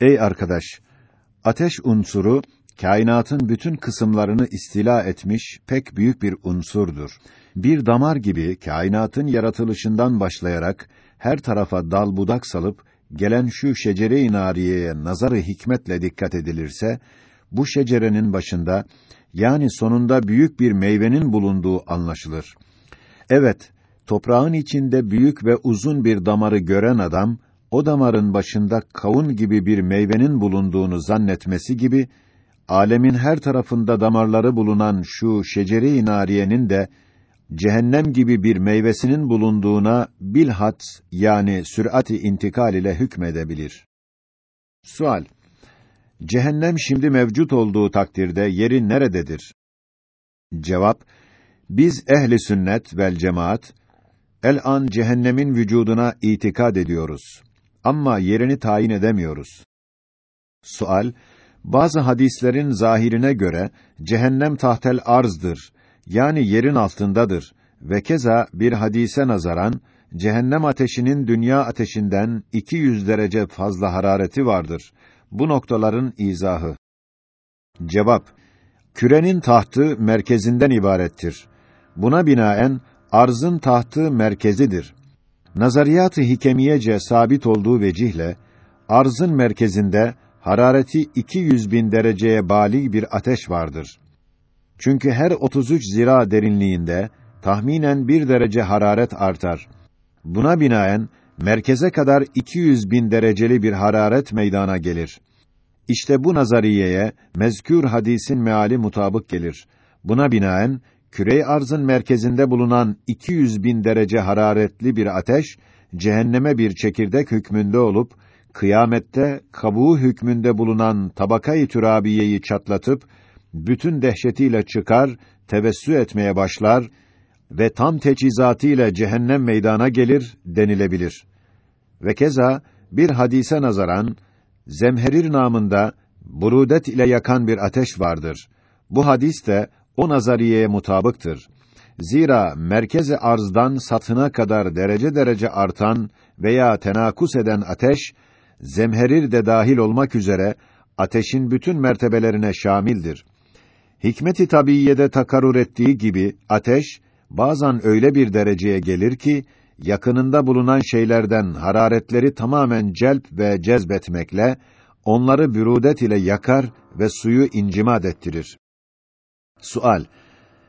Ey arkadaş, ateş unsuru kainatın bütün kısımlarını istila etmiş pek büyük bir unsurdur. Bir damar gibi kainatın yaratılışından başlayarak her tarafa dal budak salıp gelen şu şecere-i nariyeye nazarı hikmetle dikkat edilirse bu şecerenin başında yani sonunda büyük bir meyvenin bulunduğu anlaşılır. Evet, toprağın içinde büyük ve uzun bir damarı gören adam o damarın başında kavun gibi bir meyvenin bulunduğunu zannetmesi gibi alemin her tarafında damarları bulunan şu şecere-i nariyenin de cehennem gibi bir meyvesinin bulunduğuna bilhat yani sürati intikal ile hükmedebilir. Sual: Cehennem şimdi mevcut olduğu takdirde yeri nerededir? Cevap: Biz ehli sünnet vel cemaat el an cehennemin vücuduna itikad ediyoruz. Ama yerini tayin edemiyoruz. Sual: Bazı hadislerin zahirine göre cehennem tahtel arzdır. Yani yerin altındadır ve keza bir hadise nazaran cehennem ateşinin dünya ateşinden 200 derece fazla harareti vardır. Bu noktaların izahı. Cevap: Kürenin tahtı merkezinden ibarettir. Buna binaen arzın tahtı merkezidir. Nazariyat-ı hikemiyece sabit olduğu vecihle arzın merkezinde harareti 200 bin dereceye bali bir ateş vardır. Çünkü her 33 zira derinliğinde tahminen bir derece hararet artar. Buna binaen merkeze kadar 200 bin dereceli bir hararet meydana gelir. İşte bu nazariyeye mezkür hadisin meali mutabık gelir. Buna binaen kürey arzın merkezinde bulunan 200 bin derece hararetli bir ateş cehenneme bir çekirdek hükmünde olup kıyamette kabuğu hükmünde bulunan tabakayı türabiyeyi çatlatıp bütün dehşetiyle çıkar, tevessü etmeye başlar ve tam teçhizatıyla cehennem meydana gelir denilebilir. Ve keza bir hadise nazaran Zemherir namında burudet ile yakan bir ateş vardır. Bu hadis de o nazariyeye mutabıktır. Zira merkeze arzdan satına kadar derece derece artan veya tenakus eden ateş zemherir de dahil olmak üzere ateşin bütün mertebelerine şamildir. Hikmeti tabiiyede takarur ettiği gibi ateş bazen öyle bir dereceye gelir ki yakınında bulunan şeylerden hararetleri tamamen celp ve cezbetmekle onları bürudet ile yakar ve suyu incimad ettirir. Sual: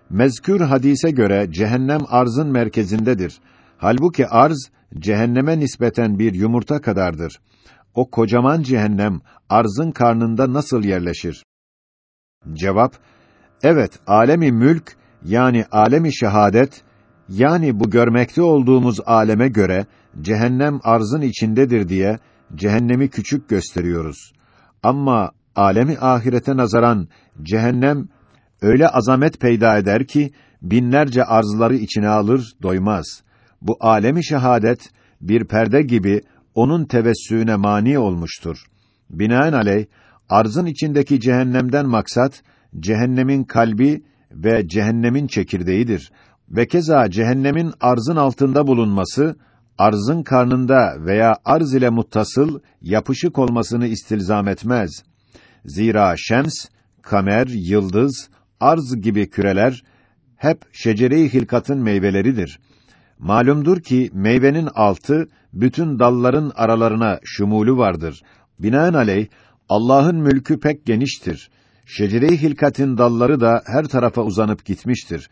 Mezkür hadise göre cehennem arzın merkezindedir. Halbuki arz cehenneme nispeten bir yumurta kadardır. O kocaman cehennem arzın karnında nasıl yerleşir? Cevap: Evet, alemi mülk yani alemi şehadet yani bu görmekte olduğumuz aleme göre cehennem arzın içindedir diye cehennemi küçük gösteriyoruz. Ama alemi ahirete nazaran cehennem öyle azamet peyda eder ki binlerce arzları içine alır, doymaz. Bu alemi şehadet bir perde gibi onun tevessüne mani olmuştur. Binaenaleyh arzın içindeki cehennemden maksat cehennemin kalbi ve cehennemin çekirdeğidir. Ve keza cehennemin arzın altında bulunması arzın karnında veya arz ile muttasıl yapışık olmasını istilzam etmez. Zira şems, kamer, yıldız, arz gibi küreler hep şecere-i hilkatın meyveleridir. Malumdur ki meyvenin altı bütün dalların aralarına şumulu vardır. Binaenaleyh Allah'ın mülkü pek geniştir. Şecere-i hilkatin dalları da her tarafa uzanıp gitmiştir.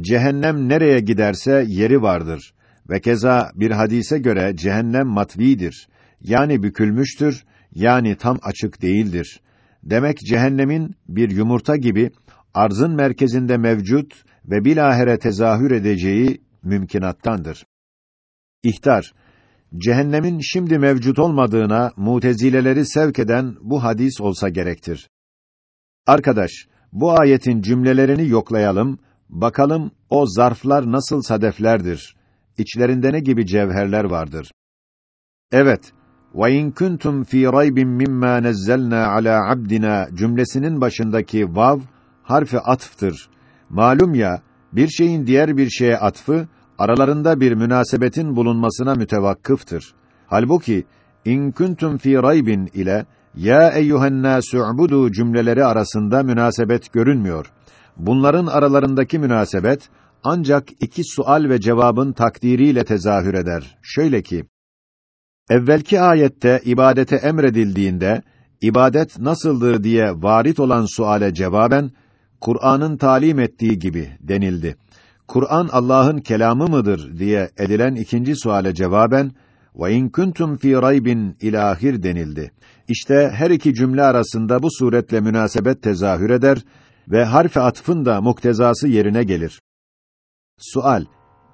Cehennem nereye giderse yeri vardır. Ve keza bir hadise göre cehennem matvidir. Yani bükülmüştür, yani tam açık değildir. Demek cehennemin bir yumurta gibi arzın merkezinde mevcut ve bilahere tezahür edeceği mümkinattandır. İhtar Cehennemin şimdi mevcut olmadığına mutezileleri sevk eden bu hadis olsa gerektir. Arkadaş, bu ayetin cümlelerini yoklayalım, bakalım o zarflar nasıl sadeflerdir, içlerinde ne gibi cevherler vardır. Evet, وَاِنْ كُنْتُمْ ف۪ي رَيْبٍ مِمَّا نَزَّلْنَا عَلَى عَبْدِنَا cümlesinin başındaki vav, harfi atftır. Malum ya, bir şeyin diğer bir şeye atfı, aralarında bir münasebetin bulunmasına mütevakkıftır. Halbuki in kuntum fi raybin ile ya eyyuhen nâsü'budu cümleleri arasında münasebet görünmüyor. Bunların aralarındaki münasebet ancak iki sual ve cevabın takdiriyle tezahür eder. Şöyle ki, evvelki ayette ibadete emredildiğinde, ibadet nasıldır diye varit olan suale cevaben, Kur'an'ın talim ettiği gibi denildi. Kur'an Allah'ın kelamı mıdır diye edilen ikinci suale cevaben, ve in kuntum fi raybin ilahir denildi. İşte her iki cümle arasında bu suretle münasebet tezahür eder ve harf-i atfın da muktezası yerine gelir. Sual: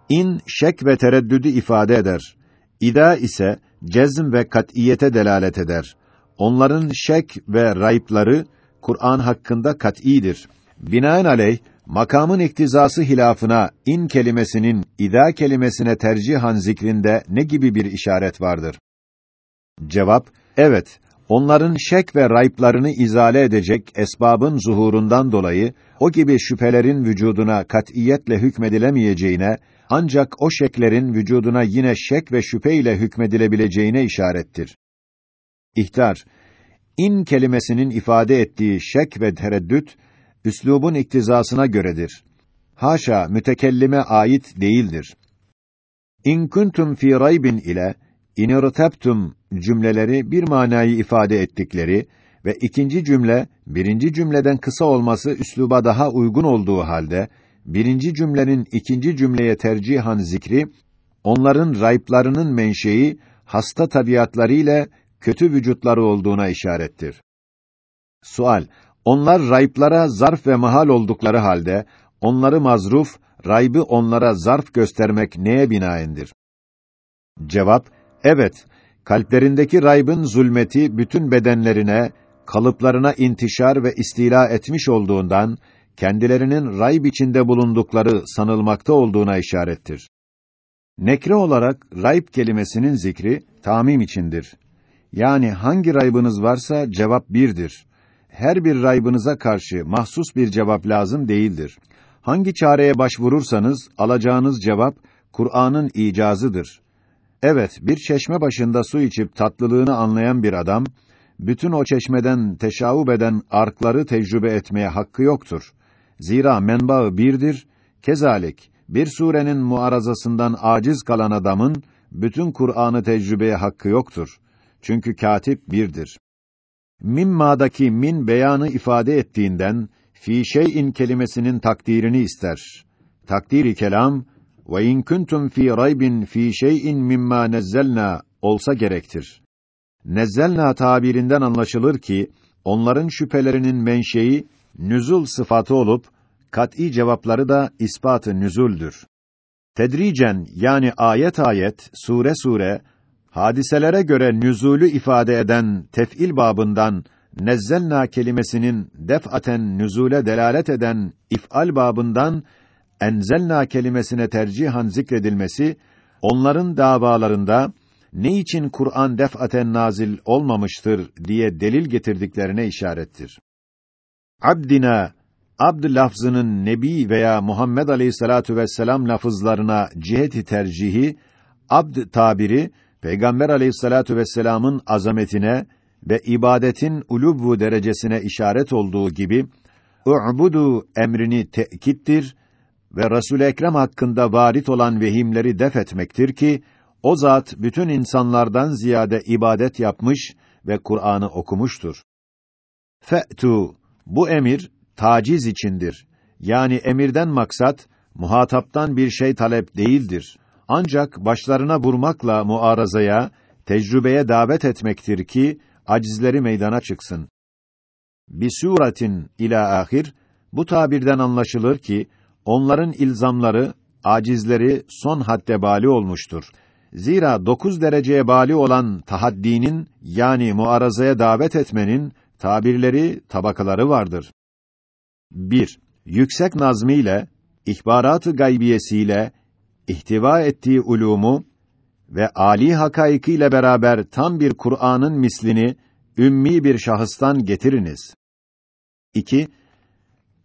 İn şek ve tereddüdü ifade eder. İda ise cezm ve kat'iyete delalet eder. Onların şek ve rayıpları Kur'an hakkında kat'idir. Binaenaleyh makamın iktizası hilafına in kelimesinin ida kelimesine tercihan zikrinde ne gibi bir işaret vardır? Cevap: Evet. Onların şek ve rayıplarını izale edecek esbabın zuhurundan dolayı o gibi şüphelerin vücuduna katiyetle hükmedilemeyeceğine ancak o şeklerin vücuduna yine şek ve şüphe ile hükmedilebileceğine işarettir. İhtar in kelimesinin ifade ettiği şek ve tereddüt üslubun iktizasına göredir. Haşa mütekellime ait değildir. İn kuntum fi raybin ile in irtabtum cümleleri bir manayı ifade ettikleri ve ikinci cümle birinci cümleden kısa olması üsluba daha uygun olduğu halde birinci cümlenin ikinci cümleye tercihan zikri onların rayplarının menşei hasta tabiatları ile kötü vücutları olduğuna işarettir. Sual: Onlar rayplara zarf ve mahal oldukları halde onları mazruf, raybı onlara zarf göstermek neye binaendir? Cevap: Evet, kalplerindeki raybın zulmeti bütün bedenlerine, kalıplarına intişar ve istila etmiş olduğundan kendilerinin rayb içinde bulundukları sanılmakta olduğuna işarettir. Nekre olarak rayb kelimesinin zikri tamim içindir. Yani hangi raybınız varsa cevap birdir. Her bir raybınıza karşı mahsus bir cevap lazım değildir. Hangi çareye başvurursanız alacağınız cevap Kur'an'ın icazıdır. Evet, bir çeşme başında su içip tatlılığını anlayan bir adam bütün o çeşmeden teşavub eden arkları tecrübe etmeye hakkı yoktur. Zira menbaı birdir. Kezalik bir surenin muarazasından aciz kalan adamın bütün Kur'an'ı tecrübeye hakkı yoktur. Çünkü katip birdir. Mimma'daki min beyanı ifade ettiğinden fi şey'in kelimesinin takdirini ister. Takdiri kelam ve in kuntum fi raybin fi şey'in mimma nezzelna olsa gerektir. Nezzelna tabirinden anlaşılır ki onların şüphelerinin menşei nüzul sıfatı olup kat'î cevapları da ispatı nüzuldür. Tedricen yani ayet ayet, sure sure hadiselere göre nüzulü ifade eden tef'il babından nezzelna kelimesinin def'aten nüzule delalet eden if'al babından enzelna kelimesine tercihan zikredilmesi onların davalarında ne için Kur'an def'aten nazil olmamıştır diye delil getirdiklerine işarettir. Abdina abd lafzının nebi veya Muhammed Aleyhissalatu vesselam lafızlarına ciheti tercihi abd tabiri Peygamber Aleyhissalatu vesselam'ın azametine ve ibadetin ulubvu derecesine işaret olduğu gibi u'budu emrini tekittir ve Resul Ekrem hakkında varit olan vehimleri def etmektir ki o zat bütün insanlardan ziyade ibadet yapmış ve Kur'an'ı okumuştur. Fe'tu bu emir taciz içindir. Yani emirden maksat muhataptan bir şey talep değildir. Ancak başlarına vurmakla muarazaya, tecrübeye davet etmektir ki acizleri meydana çıksın. Bir suratin ila ahir bu tabirden anlaşılır ki onların ilzamları, acizleri son hadde bali olmuştur. Zira dokuz dereceye bali olan tahaddinin yani muarazaya davet etmenin tabirleri, tabakaları vardır. 1. Yüksek nazmiyle, ihbarat-ı gaybiyesiyle ihtiva ettiği ulumu ve ali hakaikiyle beraber tam bir Kur'an'ın mislini ümmi bir şahıstan getiriniz. 2.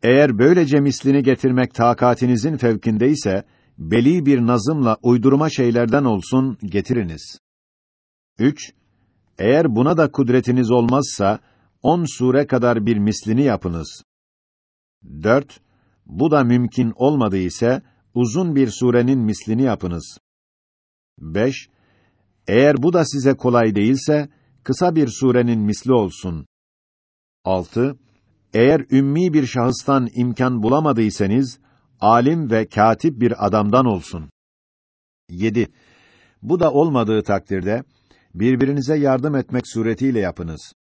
Eğer böylece mislini getirmek takatinizin fevkindeyse beli bir nazımla uydurma şeylerden olsun getiriniz. 3. Eğer buna da kudretiniz olmazsa, on sure kadar bir mislini yapınız. Dört, bu da mümkün olmadı ise, uzun bir surenin mislini yapınız. Beş, eğer bu da size kolay değilse, kısa bir surenin misli olsun. 6. Eğer ümmi bir şahıstan imkan bulamadıysanız, alim ve katip bir adamdan olsun. 7. Bu da olmadığı takdirde, birbirinize yardım etmek suretiyle yapınız.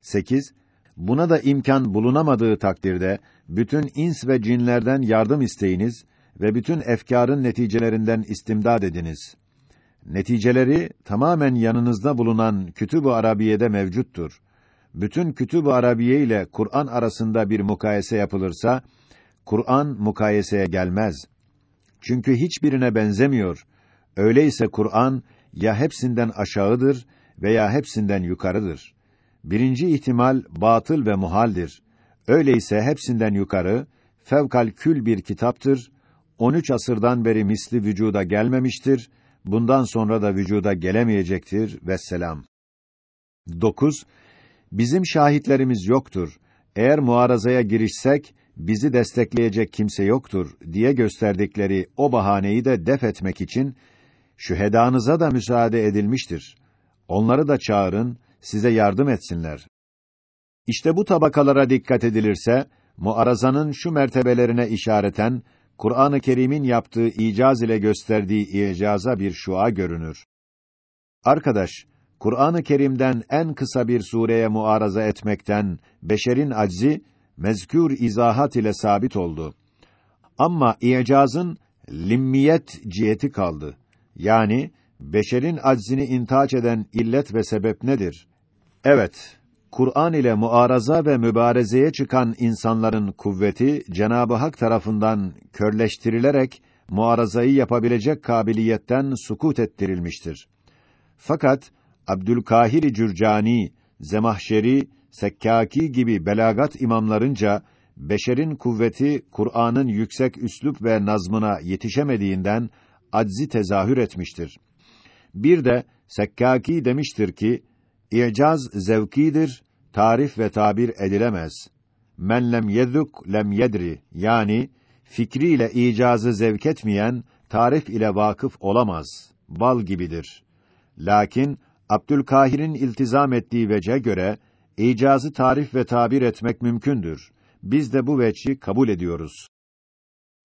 8. Buna da imkan bulunamadığı takdirde, bütün ins ve cinlerden yardım isteyiniz ve bütün efkarın neticelerinden istimdad ediniz. Neticeleri tamamen yanınızda bulunan Kütüb-ü Arabiye'de mevcuttur. Bütün Kütüb-ü Arabiye ile Kur'an arasında bir mukayese yapılırsa Kur'an mukayeseye gelmez. Çünkü hiçbirine benzemiyor. Öyleyse Kur'an ya hepsinden aşağıdır veya hepsinden yukarıdır. Birinci ihtimal batıl ve muhaldir. Öyleyse hepsinden yukarı fevkal kül bir kitaptır. 13 asırdan beri misli vücuda gelmemiştir bundan sonra da vücuda gelemeyecektir ve selam. 9. Bizim şahitlerimiz yoktur. Eğer muarazaya girişsek bizi destekleyecek kimse yoktur diye gösterdikleri o bahaneyi de def etmek için şühedanıza da müsaade edilmiştir. Onları da çağırın, size yardım etsinler. İşte bu tabakalara dikkat edilirse, muarazanın şu mertebelerine işareten Kur'an-ı Kerim'in yaptığı icaz ile gösterdiği icaza bir şua görünür. Arkadaş, Kur'an-ı Kerim'den en kısa bir sureye muaraza etmekten beşerin aczi mezkür izahat ile sabit oldu. Ama icazın limmiyet ciheti kaldı. Yani beşerin aczini intaç eden illet ve sebep nedir? Evet, Kur'an ile muaraza ve mübarezeye çıkan insanların kuvveti Cenabı Hak tarafından körleştirilerek muarazayı yapabilecek kabiliyetten sukut ettirilmiştir. Fakat Abdülkahir Cürcani, Zemahşeri, Sekkaki gibi belagat imamlarınca beşerin kuvveti Kur'an'ın yüksek üslup ve nazmına yetişemediğinden aczi tezahür etmiştir. Bir de Sekkaki demiştir ki İcaz zevkidir, tarif ve tabir edilemez. Men lem yedruk lem yedri yani fikriyle icazı zevk etmeyen tarif ile vakıf olamaz. Bal gibidir. Lakin Abdülkahir'in iltizam ettiği vece göre icazı tarif ve tabir etmek mümkündür. Biz de bu veci kabul ediyoruz.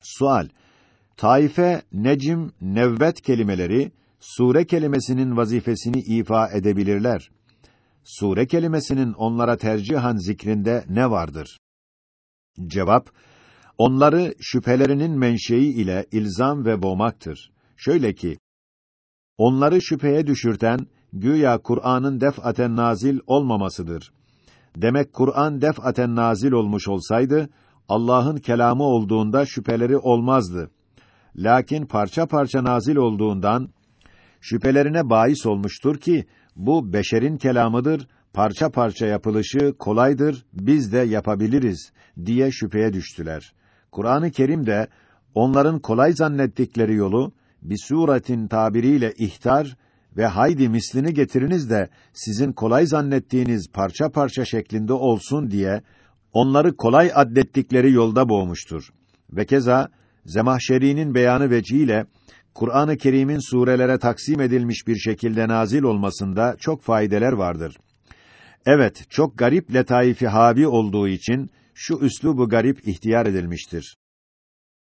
Sual: Taife, necim, nevbet kelimeleri sure kelimesinin vazifesini ifa edebilirler sure kelimesinin onlara tercihan zikrinde ne vardır? Cevap, onları şüphelerinin menşei ile ilzam ve boğmaktır. Şöyle ki, onları şüpheye düşürten, güya Kur'an'ın defaten nazil olmamasıdır. Demek Kur'an defaten nazil olmuş olsaydı, Allah'ın kelamı olduğunda şüpheleri olmazdı. Lakin parça parça nazil olduğundan, şüphelerine bahis olmuştur ki, bu beşerin kelamıdır, parça parça yapılışı kolaydır, biz de yapabiliriz diye şüpheye düştüler. Kur'an-ı Kerim de onların kolay zannettikleri yolu bir suretin tabiriyle ihtar ve haydi mislini getiriniz de sizin kolay zannettiğiniz parça parça şeklinde olsun diye onları kolay addettikleri yolda boğmuştur. Ve keza Zemahşeri'nin beyanı vecihiyle Kur'an-ı Kerim'in surelere taksim edilmiş bir şekilde nazil olmasında çok faydeler vardır. Evet, çok garip letaifi havi olduğu için şu üslubu garip ihtiyar edilmiştir.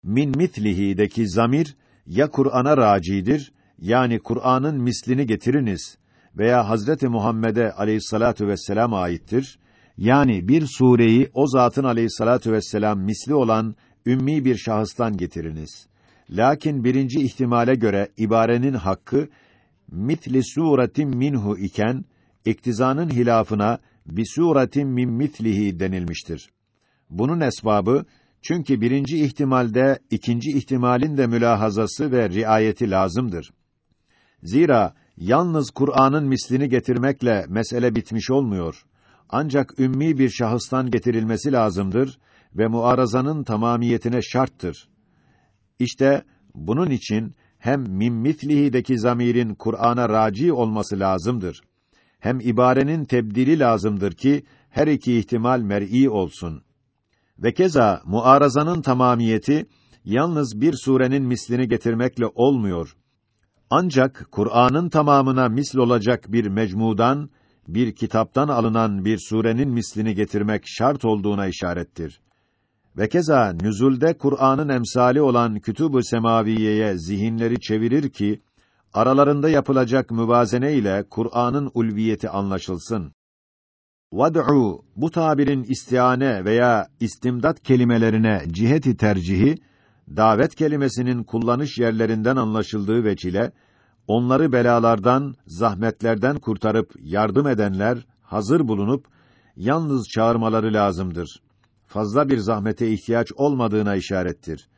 Min mitlihi'deki zamir ya Kur'an'a racidir yani Kur'an'ın mislini getiriniz veya Hazreti Muhammed'e Aleyhissalatu vesselam aittir. Yani bir sureyi o zatın Aleyhissalatu vesselam misli olan ümmi bir şahıstan getiriniz. Lakin birinci ihtimale göre ibarenin hakkı mitli suretin minhu iken iktizanın hilafına bi suretin min mitlihi denilmiştir. Bunun esbabı çünkü birinci ihtimalde ikinci ihtimalin de mülahazası ve riayeti lazımdır. Zira yalnız Kur'an'ın mislini getirmekle mesele bitmiş olmuyor. Ancak ümmi bir şahıstan getirilmesi lazımdır ve muarazanın tamamiyetine şarttır. İşte bunun için hem min mitlihi'deki zamirin Kur'an'a raci olması lazımdır. hem ibarenin tebdili lazımdır ki her iki ihtimal mer'i olsun. Ve keza muarazanın tamamiyeti yalnız bir surenin mislini getirmekle olmuyor. Ancak Kur'an'ın tamamına misl olacak bir mecmudan, bir kitaptan alınan bir surenin mislini getirmek şart olduğuna işarettir. Ve keza nüzulde Kur'an'ın emsali olan kütüb-ü semaviyeye zihinleri çevirir ki aralarında yapılacak müvazene ile Kur'an'ın ulviyeti anlaşılsın. Vad'u bu tabirin istiane veya istimdat kelimelerine ciheti tercihi davet kelimesinin kullanış yerlerinden anlaşıldığı veçile onları belalardan, zahmetlerden kurtarıp yardım edenler hazır bulunup yalnız çağırmaları lazımdır. Fazla bir zahmete ihtiyaç olmadığına işarettir.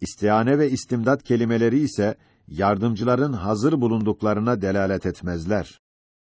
İstiane ve istimdat kelimeleri ise yardımcıların hazır bulunduklarına delalet etmezler.